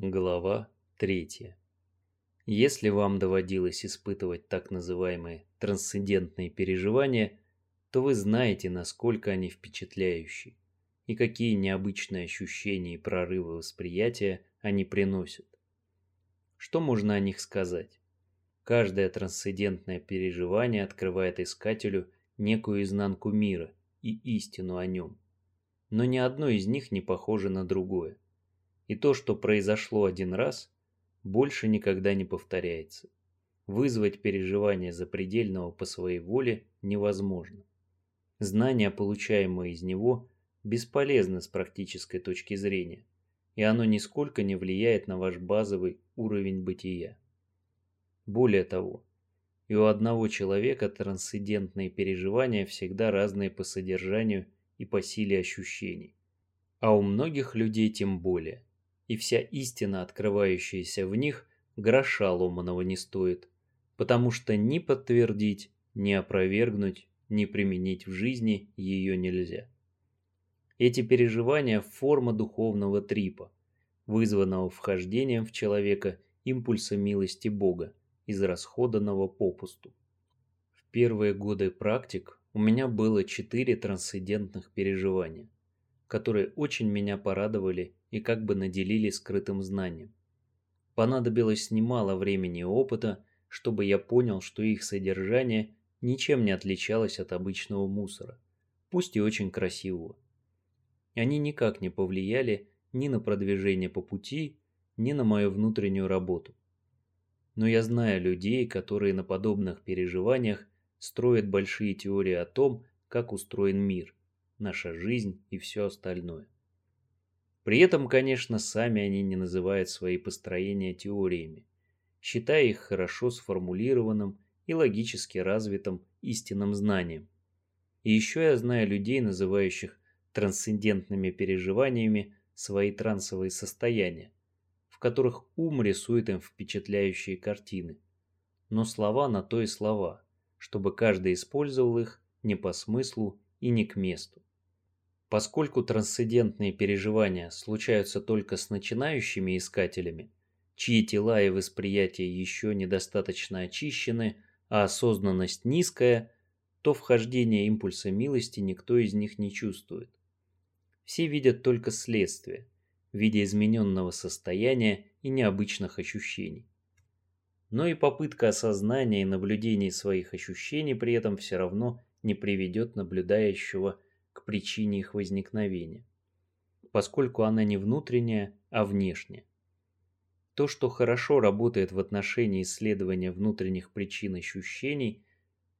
Глава 3. Если вам доводилось испытывать так называемые трансцендентные переживания, то вы знаете, насколько они впечатляющие и какие необычные ощущения и прорывы восприятия они приносят. Что можно о них сказать? Каждое трансцендентное переживание открывает искателю некую изнанку мира и истину о нем. Но ни одно из них не похоже на другое. И то, что произошло один раз, больше никогда не повторяется. Вызвать переживание запредельного по своей воле невозможно. Знания, получаемые из него, бесполезны с практической точки зрения, и оно нисколько не влияет на ваш базовый уровень бытия. Более того, и у одного человека трансцендентные переживания всегда разные по содержанию и по силе ощущений, а у многих людей тем более и вся истина, открывающаяся в них, гроша ломаного не стоит, потому что ни подтвердить, ни опровергнуть, ни применить в жизни ее нельзя. Эти переживания – форма духовного трипа, вызванного вхождением в человека импульса милости Бога, израсходанного попусту. В первые годы практик у меня было четыре трансцендентных переживания, которые очень меня порадовали и как бы наделили скрытым знанием. Понадобилось немало времени и опыта, чтобы я понял, что их содержание ничем не отличалось от обычного мусора, пусть и очень красивого. Они никак не повлияли ни на продвижение по пути, ни на мою внутреннюю работу. Но я знаю людей, которые на подобных переживаниях строят большие теории о том, как устроен мир, наша жизнь и все остальное. При этом, конечно, сами они не называют свои построения теориями, считая их хорошо сформулированным и логически развитым истинным знанием. И еще я знаю людей, называющих трансцендентными переживаниями свои трансовые состояния, в которых ум рисует им впечатляющие картины. Но слова на то и слова, чтобы каждый использовал их не по смыслу и не к месту. Поскольку трансцендентные переживания случаются только с начинающими искателями, чьи тела и восприятие еще недостаточно очищены, а осознанность низкая, то вхождение импульса милости никто из них не чувствует. Все видят только следствие в виде измененного состояния и необычных ощущений. Но и попытка осознания и наблюдения своих ощущений при этом все равно не приведет наблюдающего к причине их возникновения, поскольку она не внутренняя, а внешняя. То, что хорошо работает в отношении исследования внутренних причин ощущений,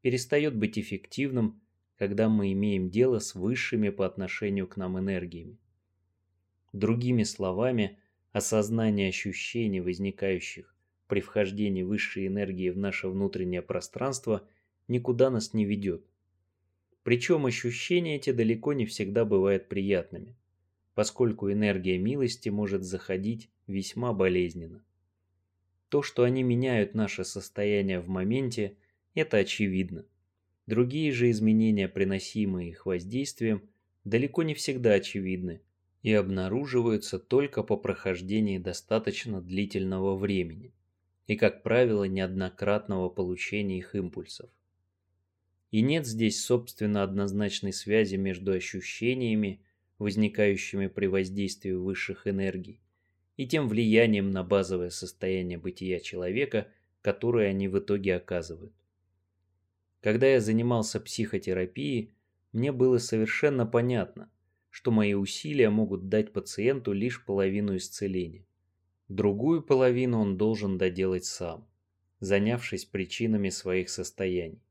перестает быть эффективным, когда мы имеем дело с высшими по отношению к нам энергиями. Другими словами, осознание ощущений, возникающих при вхождении высшей энергии в наше внутреннее пространство, никуда нас не ведет. Причем ощущения эти далеко не всегда бывают приятными, поскольку энергия милости может заходить весьма болезненно. То, что они меняют наше состояние в моменте, это очевидно. Другие же изменения, приносимые их воздействием, далеко не всегда очевидны и обнаруживаются только по прохождении достаточно длительного времени и, как правило, неоднократного получения их импульсов. И нет здесь, собственно, однозначной связи между ощущениями, возникающими при воздействии высших энергий, и тем влиянием на базовое состояние бытия человека, которое они в итоге оказывают. Когда я занимался психотерапией, мне было совершенно понятно, что мои усилия могут дать пациенту лишь половину исцеления. Другую половину он должен доделать сам, занявшись причинами своих состояний.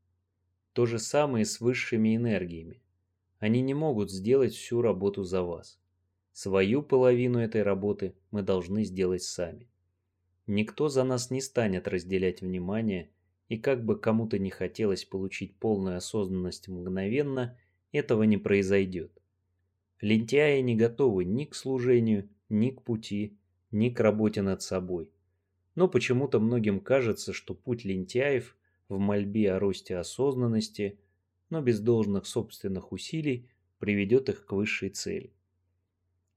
То же самое с высшими энергиями. Они не могут сделать всю работу за вас. Свою половину этой работы мы должны сделать сами. Никто за нас не станет разделять внимание, и как бы кому-то не хотелось получить полную осознанность мгновенно, этого не произойдет. Лентяи не готовы ни к служению, ни к пути, ни к работе над собой. Но почему-то многим кажется, что путь лентяев в мольбе о росте осознанности, но без должных собственных усилий приведет их к высшей цели.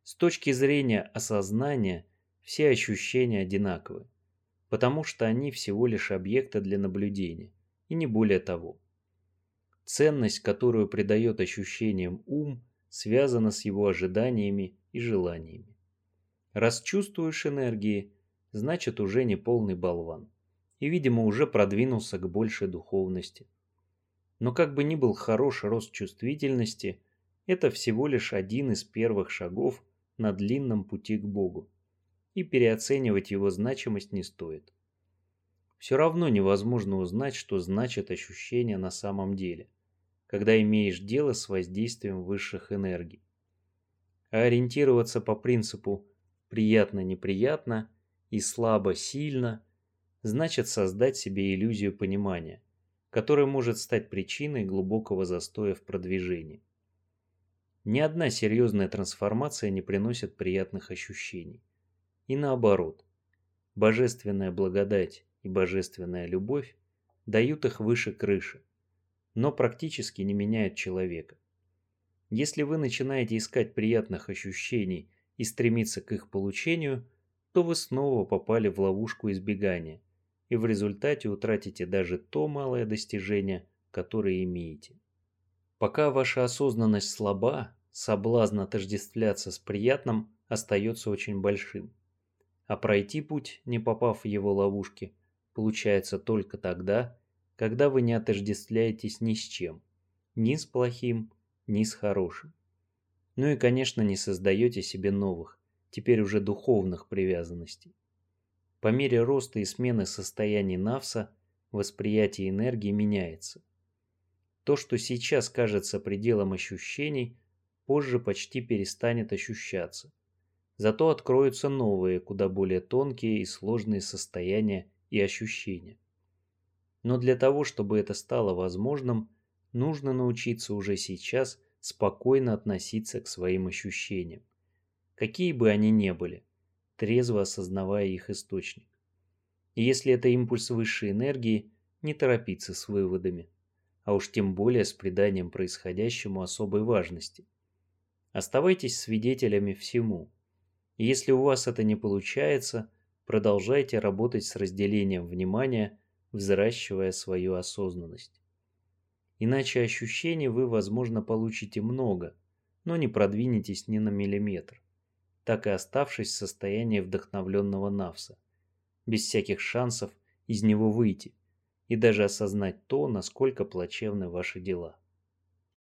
С точки зрения осознания, все ощущения одинаковы, потому что они всего лишь объекты для наблюдения, и не более того. Ценность, которую придает ощущениям ум, связана с его ожиданиями и желаниями. Раз чувствуешь энергии, значит уже не полный болван, и, видимо, уже продвинулся к большей духовности. Но как бы ни был хорош рост чувствительности, это всего лишь один из первых шагов на длинном пути к Богу, и переоценивать его значимость не стоит. Все равно невозможно узнать, что значит ощущение на самом деле, когда имеешь дело с воздействием высших энергий. А ориентироваться по принципу «приятно-неприятно» и «слабо-сильно» значит создать себе иллюзию понимания, которая может стать причиной глубокого застоя в продвижении. Ни одна серьезная трансформация не приносит приятных ощущений. И наоборот, божественная благодать и божественная любовь дают их выше крыши, но практически не меняют человека. Если вы начинаете искать приятных ощущений и стремиться к их получению, то вы снова попали в ловушку избегания и в результате утратите даже то малое достижение, которое имеете. Пока ваша осознанность слаба, соблазн отождествляться с приятным остается очень большим. А пройти путь, не попав в его ловушки, получается только тогда, когда вы не отождествляетесь ни с чем, ни с плохим, ни с хорошим. Ну и, конечно, не создаете себе новых, теперь уже духовных привязанностей. По мере роста и смены состояний Навса восприятие энергии меняется. То, что сейчас кажется пределом ощущений, позже почти перестанет ощущаться. Зато откроются новые, куда более тонкие и сложные состояния и ощущения. Но для того, чтобы это стало возможным, нужно научиться уже сейчас спокойно относиться к своим ощущениям, какие бы они ни были, трезво осознавая их источник. И если это импульс высшей энергии, не торопиться с выводами, а уж тем более с приданием происходящему особой важности. Оставайтесь свидетелями всему. И если у вас это не получается – Продолжайте работать с разделением внимания, взращивая свою осознанность. Иначе ощущений вы, возможно, получите много, но не продвинетесь ни на миллиметр, так и оставшись в состоянии вдохновленного навса, без всяких шансов из него выйти и даже осознать то, насколько плачевны ваши дела.